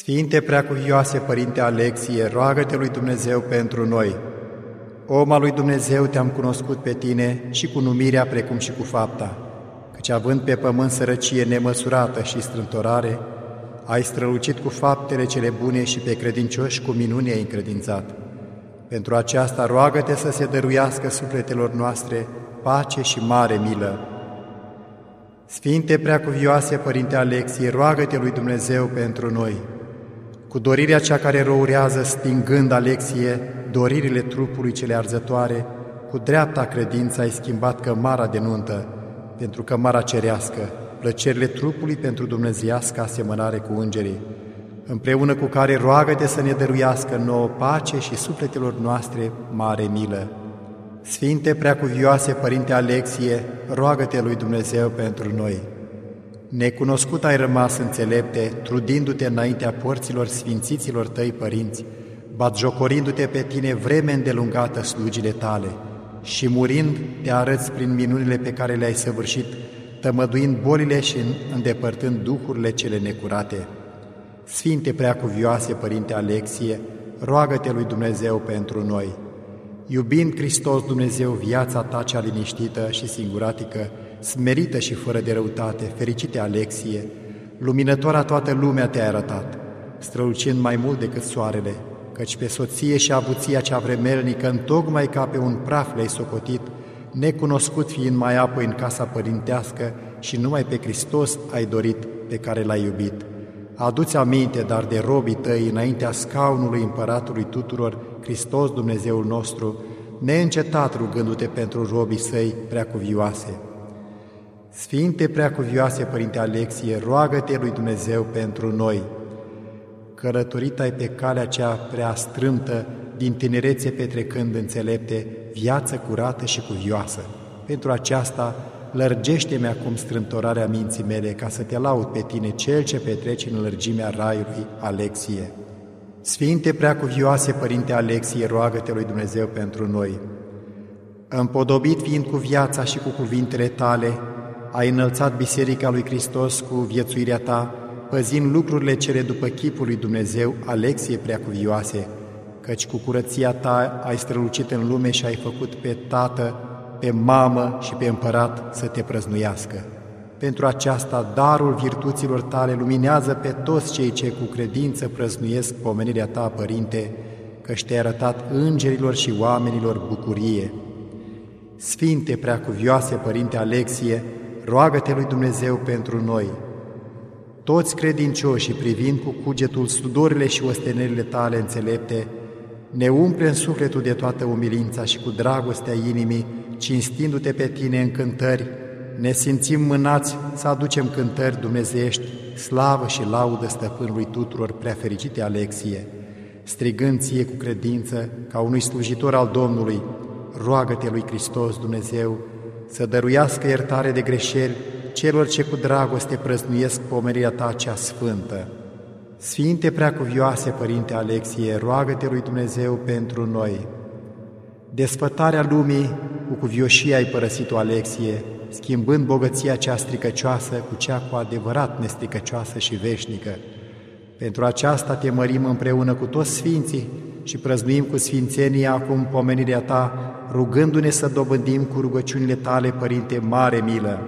Sfinte Preacuvioase Părinte Alexie, roagă-te lui Dumnezeu pentru noi. Om al lui Dumnezeu te-am cunoscut pe tine și cu numirea precum și cu fapta, căci având pe pământ sărăcie nemăsurată și strântorare, ai strălucit cu faptele cele bune și pe credincioși cu minuni ai încredințat. Pentru aceasta roagă-te să se dăruiască sufletelor noastre pace și mare milă. Sfinte Preacuvioase Părinte Alexie, roagă-te lui Dumnezeu pentru noi cu dorirea cea care răurează, stingând Alexie doririle trupului cele arzătoare, cu dreapta credință ai schimbat cămara de nuntă pentru cămara cerească, plăcerile trupului pentru dumnezeiască asemănare cu îngerii, împreună cu care roagă-te să ne dăruiască nouă pace și sufletelor noastre mare milă. Sfinte Preacuvioase Părinte Alexie, roagă-te lui Dumnezeu pentru noi. Necunoscut ai rămas înțelepte, trudindu-te înaintea porților sfințiților tăi părinți, batjocorindu-te pe tine vreme îndelungată slugile tale și murind te arăți prin minunile pe care le-ai săvârșit, tămăduind bolile și îndepărtând duhurile cele necurate. Sfinte preacuvioase, Părinte Alexie, roagă-te lui Dumnezeu pentru noi. Iubind Hristos Dumnezeu viața ta cea liniștită și singuratică, smerită și fără de răutate, fericite Alexie, luminătoarea toată lumea te-a arătat, strălucind mai mult decât soarele, căci pe soție și avuția cea vremelnică, tocmai ca pe un praf le-ai socotit, necunoscut fiind mai apoi în casa părintească și numai pe Hristos ai dorit pe care l-ai iubit. Aduți aminte, dar de robii tăi, înaintea scaunului împăratului tuturor, Hristos Dumnezeul nostru, neîncetat rugându-te pentru robii săi preacuvioase. Sfinte Preacuvioase Părinte Alexie, roagă-te lui Dumnezeu pentru noi. Călătorit ai pe calea cea prea strâmtă, din tinerețe petrecând înțelepte, viață curată și cuvioasă. Pentru aceasta, lărgește-mi acum strântorarea minții mele ca să te laud pe tine, cel ce petreci în lărgimea raiului, Alexie. Sfinte Preacuvioase Părinte Alexie, roagă-te lui Dumnezeu pentru noi. Împodobit fiind cu viața și cu cuvintele tale, ai înălțat Biserica lui Hristos cu viețuirea ta, păzind lucrurile cele după chipul lui Dumnezeu, Alexie preacuvioase, căci cu curăția ta ai strălucit în lume și ai făcut pe tată, pe mamă și pe împărat să te prăznuiască. Pentru aceasta, darul virtuților tale luminează pe toți cei ce cu credință prăznuiesc pomenirea ta, Părinte, că te-ai arătat îngerilor și oamenilor bucurie. Sfinte preacuvioase, Părinte Alexie, roagă-te lui Dumnezeu pentru noi. Toți credincioșii, privind cu cugetul sudorile și ostenerile tale înțelepte, ne umple în sufletul de toată umilința și cu dragostea inimii, cinstindu-te pe tine în cântări, ne simțim mânați să aducem cântări dumnezeiești, slavă și laudă stăpânului tuturor preafericite Alexie, strigând ție cu credință ca unui slujitor al Domnului, roagă-te lui Hristos Dumnezeu, să dăruiască iertare de greșeli celor ce cu dragoste prăznuiesc pomerirea ta cea sfântă. Sfinte preacuvioase, Părinte Alexie, roagă-te lui Dumnezeu pentru noi. Desfătarea lumii cu cuvioșie ai părăsit-o, Alexie, schimbând bogăția cea stricăcioasă cu cea cu adevărat nestricăcioasă și veșnică. Pentru aceasta te mărim împreună cu toți sfinții și prăznuim cu sfințenia acum pomenirea ta, rugându-ne să dobândim cu rugăciunile tale, Părinte, mare milă.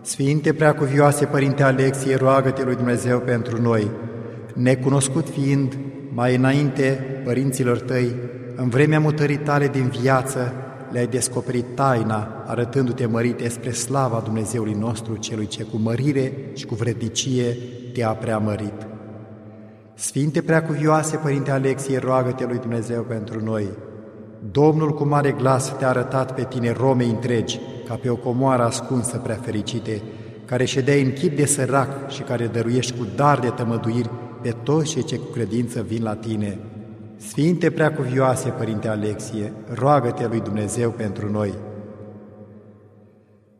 Sfinte preacuvioase, Părinte Alexie, roagă-te lui Dumnezeu pentru noi, necunoscut fiind mai înainte părinților tăi, în vremea mutării tale din viață, le-ai descoperit taina, arătându-te mărite spre slava Dumnezeului nostru, celui ce cu mărire și cu vrednicie te-a preamărit. Sfinte preacuvioase, Părinte Alexie, roagă-te lui Dumnezeu pentru noi. Domnul cu mare glas te-a arătat pe tine Romei întregi, ca pe o comoară ascunsă prea fericite, care ședeai în chip de sărac și care dăruiești cu dar de tămăduiri pe toți cei ce cu credință vin la tine. Sfinte preacuvioase, Părinte Alexie, roagă-te lui Dumnezeu pentru noi.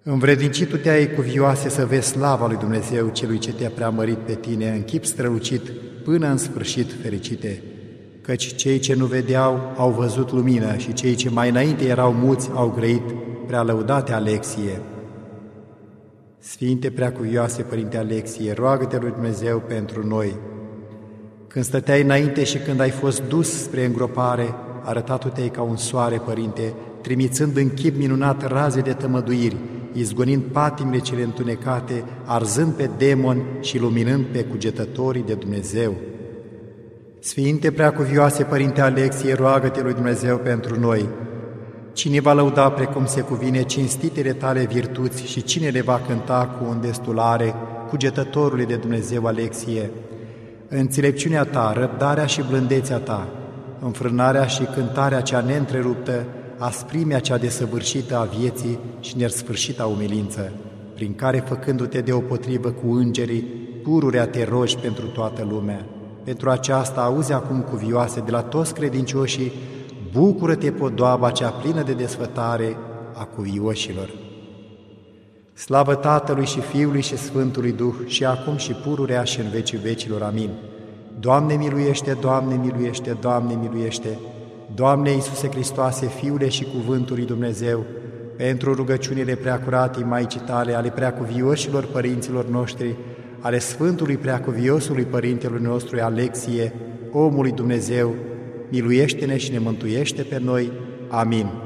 Învrednicitul te-ai cuvioase să vezi slava lui Dumnezeu, celui ce te-a preamărit pe tine în chip strălucit, până în sfârșit fericite, căci cei ce nu vedeau au văzut lumină și cei ce mai înainte erau muți au grăit prea lăudate Alexie. Sfinte preacuvioase Părinte Alexie, roagă-te lui Dumnezeu pentru noi. Când stăteai înainte și când ai fost dus spre îngropare, arătatu-te ca un soare, Părinte, trimițând în chip minunat raze de tămăduiri, izgonind patimile cele întunecate, arzând pe demoni și luminând pe cugetătorii de Dumnezeu. Sfinte Preacuvioase Părinte Alexie, roagă-te lui Dumnezeu pentru noi. Cine va lăuda precum se cuvine cinstitele tale virtuți și cine le va cânta cu îndestulare cugetătorului de Dumnezeu Alexie? Înțelepciunea ta, răbdarea și blândețea ta, înfrânarea și cântarea cea neîntreruptă, asprimea cea desăvârșită a vieții și nesfârșita umilință, prin care, făcându-te deopotrivă cu îngerii, pururea te rogi pentru toată lumea. Pentru aceasta auzi acum cuvioase de la toți credincioșii, bucură-te podoaba cea plină de desfătare a cuvioșilor. Slavă Tatălui și Fiului și Sfântului Duh și acum și pururea și în vecii vecilor. Amin. Doamne miluiește, Doamne miluiește, Doamne miluiește, Doamne Iisuse Hristoase, Fiule și Cuvântul lui Dumnezeu, pentru rugăciunile preacurate Maicii Tale, ale preacuvioșilor părinților noștri, ale Sfântului Preacuviosului Părintelui nostru Alexie, omului Dumnezeu, miluiește-ne și ne mântuiește pe noi. Amin.